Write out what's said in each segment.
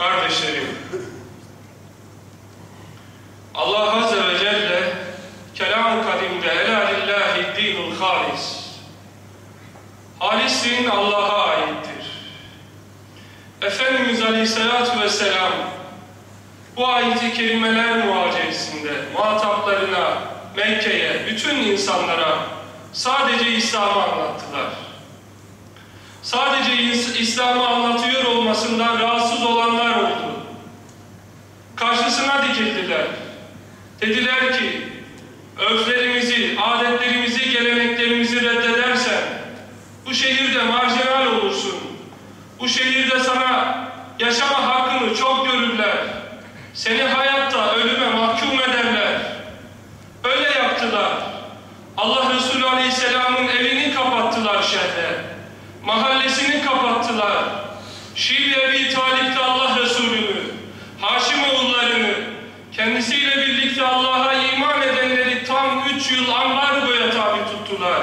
Kardeşlerim, Allah Azze ve Celle kelam-ı kadimde Ela lillahi dinul halis Halis din Allah'a aittir. Efendimiz Aleyhisselatü Vesselam bu ayeti kelimeler muhacesinde muhataplarına, Mekke'ye, bütün insanlara sadece İslam'ı anlattılar. Sadece İslam'ı anlatıyor olmasından rahatsız olanlar oldu. Karşısına dikildiler. Dediler ki, örflerimizi, adetlerimizi, kendisiyle birlikte Allah'a iman edenleri tam üç yıl ambar boya tabi tuttular.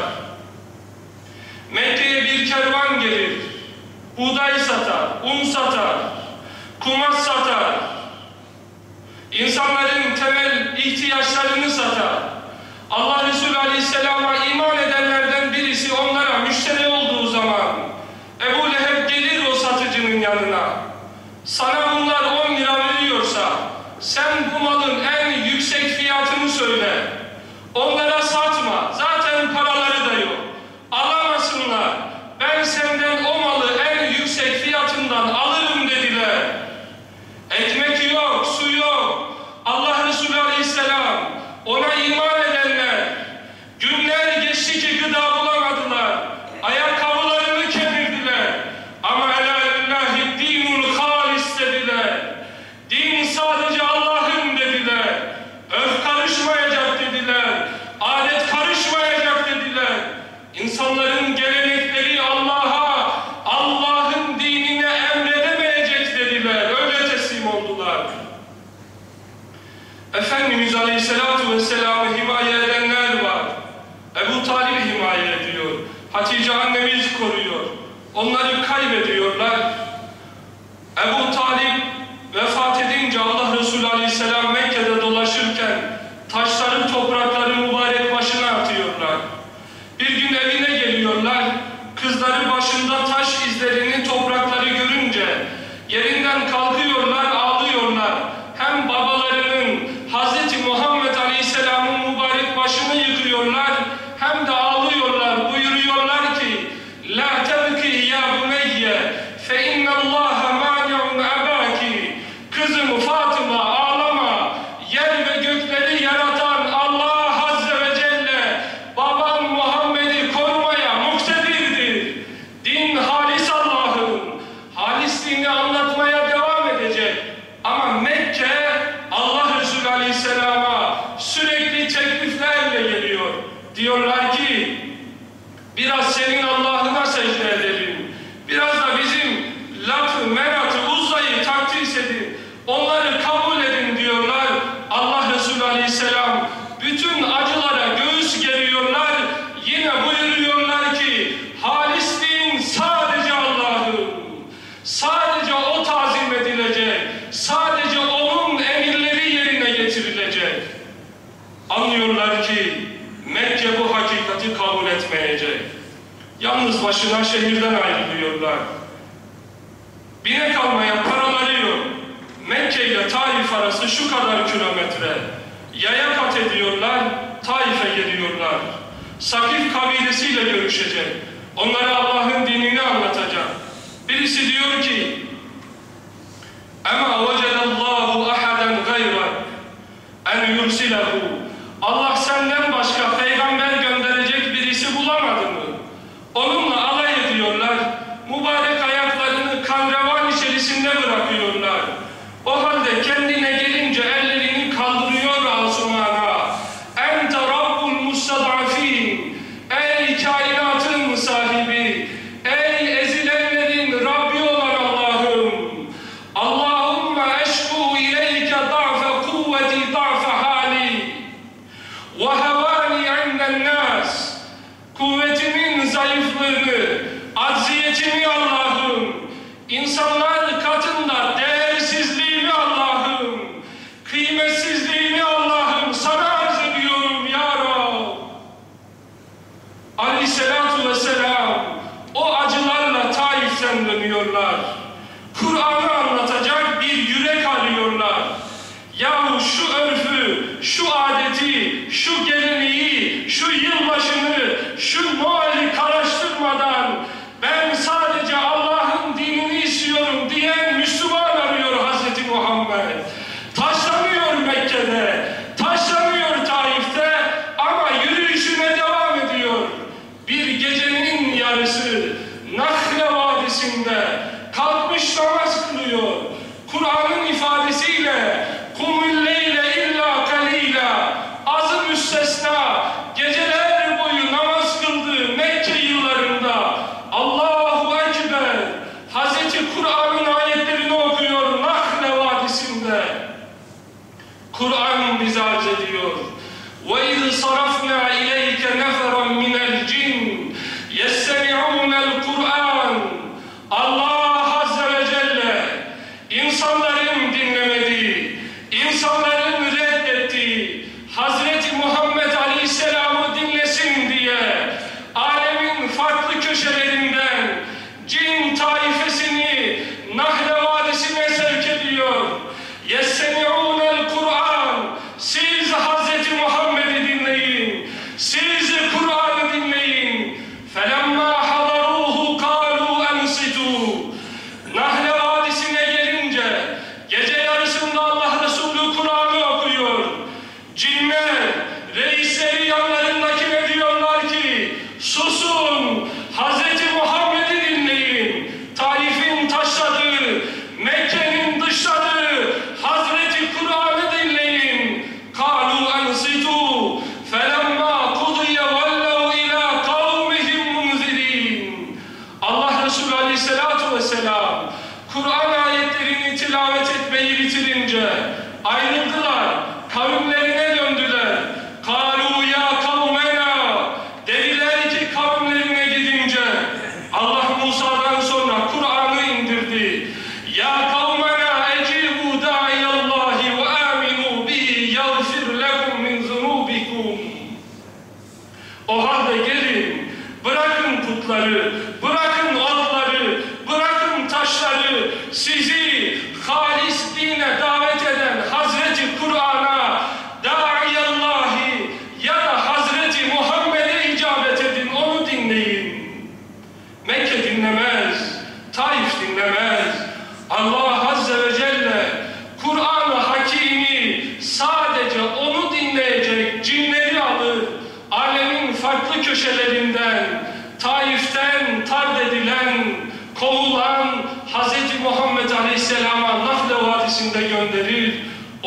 Mekke'ye bir kervan gelir. Buğday satar, un satar, kumaş satar. İnsanların temel ihtiyaçlarını satar. Allah Resulü Aleyhisselam'a iman edenlerden birisi onlara müşteri olduğu zaman Ebu Leheb gelir o satıcının yanına. Sana bunlar 10 lira veriyorsa sen bu malın en yüksek fiyatını söyle. Onlara satma. Zaten paraları da yok. Alamasınlar. Ben senden o malı en yüksek fiyatından alırım dediler. Ekmek yok, su yok. Allah Resulü Aleyhisselam ona iman edenler günler geçti ki gıda bulamadılar. Ayakkabılarını kemirdiler. Ama elâlillahi dinul halis dediler. Din sadece Allah'ın dediler. Öf karışmayacak dediler. Adet karışmayacak dediler. İnsanların gelenekleri Allah'a, Allah'ın dinine emredemeyecek dediler. Öyle teslim oldular. Efendimiz Aleyhisselatü Vesselam'ı himaye edenler var. Ebu Talib himaye ediyor. Hatice koruyor. Onları kaybediyorlar. Ebu Diyorlar ki biraz senin Allah'ına secde edelim. Biraz da bizim latı, menatı, uzzayı takdis edin. Onları kabul edin diyorlar. Allah Resulü Aleyhisselam bütün acılara göğüs geriyorlar. Yine buyuruyorlar ki halis din sadece Allah'ın. Sadece o tazim edilecek. Sadece onun emirleri yerine getirilecek. Anlıyorlar ki Mekke bu hakikati kabul etmeyecek. Yalnız başına şehirden ayrılıyorlar. Binek almaya paraları yok. Mekke ile Taif arası şu kadar kilometre. Yaya kat ediyorlar, Taif'e geliyorlar. Sakif kabilesiyle görüşecek. Onlara Allah'ın dinini anlatacak. Birisi diyor ki, Ema vecedallahu ahaden gayra en yursilehu. Allah senden başka içerisinde bırakıyorlar. O halde kendine gelince ellerini kaldırıyor Asumana. Ente Rabbul Mustadafin. Ey kainatın sahibi. Ey ezilenlerin Rabbi olan Allah'ım. Allahümme eşku ileyke da'fe kuvveti da'fe hali. Ve hevani inden nas. Kuvvetimin zayıflığını, acziyetimi Allah'ım, İnsanlar katında değersizliğimi Allah'ım, kıymetsizliğimi Allah'ım sana arz ediyorum ya Rab. Aleyhisselatu vesselam o acılarla Taif'ten dönüyorlar. Kur'an'ı anlatacak bir yürek arıyorlar. Yahu şu örfü, şu adeti, şu geleneği, şu yılbaşını, şu Noel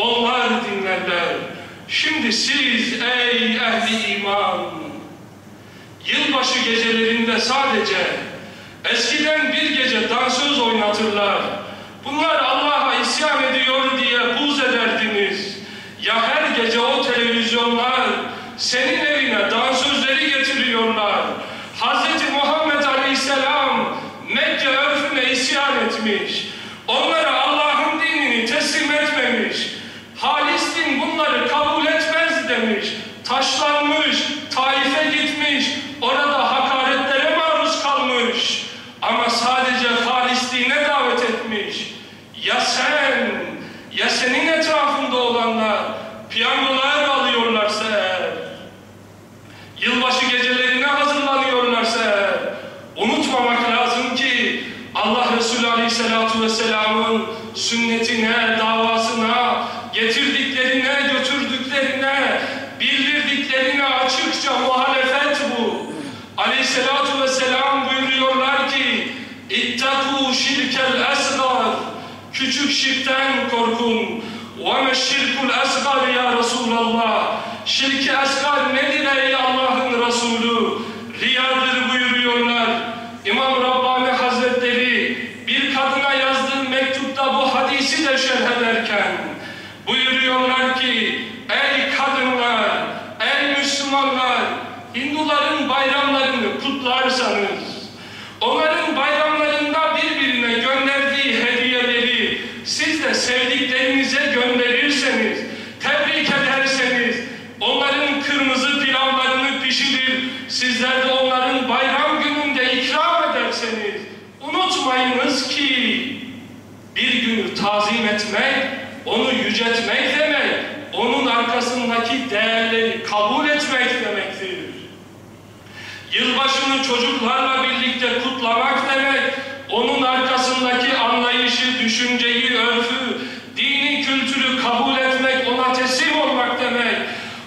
Onlar dinlerler. Şimdi siz ey ehli iman, Yılbaşı gecelerinde sadece eskiden bir gece dansöz oynatırlar. Bunlar Allah'a isyan ediyor diye buz ederdiniz. Ya her gece o televizyonlar senin evine dansözleri getiriyorlar. Hz. Muhammed Aleyhisselam Mekke örfüne isyan etmiş. Onlara Allah'ın dinini teslim etmemiş. Halis din bunları kabul etmez demiş. Taşlanmış, Taif'e gitmiş, orada hakaretlere maruz kalmış. Ama sadece halis dine davet etmiş. Ya sen, ya senin etrafında olanlar piyangolar alıyorlarsa eğer, yılbaşı gecelerine hazırlanıyorlarsa eğer, unutmamak lazım ki Allah Resulü Aleyhisselatü Vesselam'ın sünnetine, davasına, getirdiklerine, götürdüklerine, bildirdiklerine açıkça muhalefet bu. Aleyhisselatü Vesselam buyuruyorlar ki İttakû şirkel esgar Küçük şirkten korkun. وَمَا الشِّرْكُ الْأَسْغَرِ ya Resulallah. Şirki asgar nedir ey Allah'ın Resulü? Riyadır buyuruyorlar. İmam Rabbani Hazretleri bir kadına yazdığı mektupta bu hadisi de şerh ederken buyuruyorlar ki ey kadınlar, ey Müslümanlar Hinduların bayramlarını kutlarsanız unutmayınız ki bir günü tazim etmek, onu yüceltmek demek, onun arkasındaki değerleri kabul etmek demektir. Yılbaşını çocuklarla birlikte kutlamak demek, onun arkasındaki anlayışı, düşünceyi, örfü, dini kültürü kabul etmek, ona teslim olmak demek.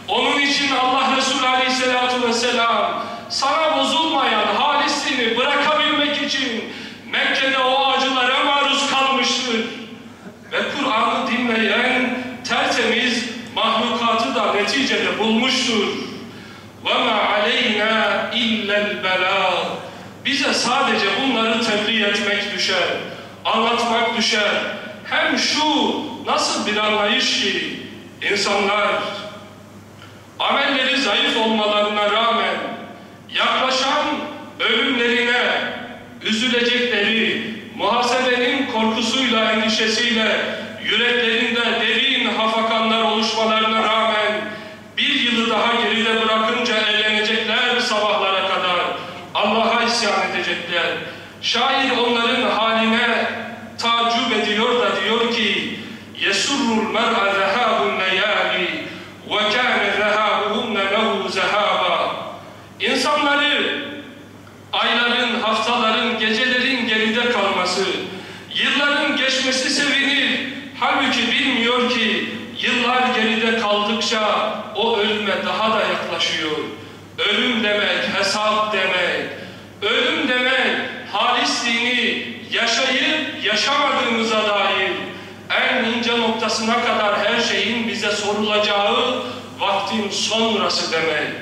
Onun için Allah Resulü Aleyhisselatü Vesselam sana bozulmayan halisini bırakabilmek için Mekke'de o acılara maruz kalmıştır. Ve Kur'an'ı dinleyen tertemiz mahlukatı da neticede bulmuştur. وَمَا عَلَيْنَا اِلَّا الْبَلَاغِ Bize sadece bunları tebliğ etmek düşer, anlatmak düşer. Hem şu nasıl bir anlayış ki insanlar amelleri zayıf olmalarına rağmen yaklaşan ölümlerine üzülecekleri, muhasebenin korkusuyla, endişesiyle yüreklerinde derin hafakanlar oluşmalarına rağmen bir yılı daha geride bırakınca eğlenecekler sabahlara kadar. Allah'a isyan edecekler. Şair onların haline tacip ediyor da diyor ki يَسُرُّ الْمَرْءَ ذَهَابُ اللَّيَالِ وَكَانَ ذَهَابُهُنَّ لَهُ زَهَابًا İnsanları ayların, haftaların, gecelerin geride kalması, yılların geçmesi sevinir. Halbuki bilmiyor ki yıllar geride kaldıkça o ölüme daha da yaklaşıyor. Ölüm demek, hesap demek. Ölüm demek, halis dini yaşayıp yaşamadığımıza dair en ince noktasına kadar her şeyin bize sorulacağı vaktin sonrası demek.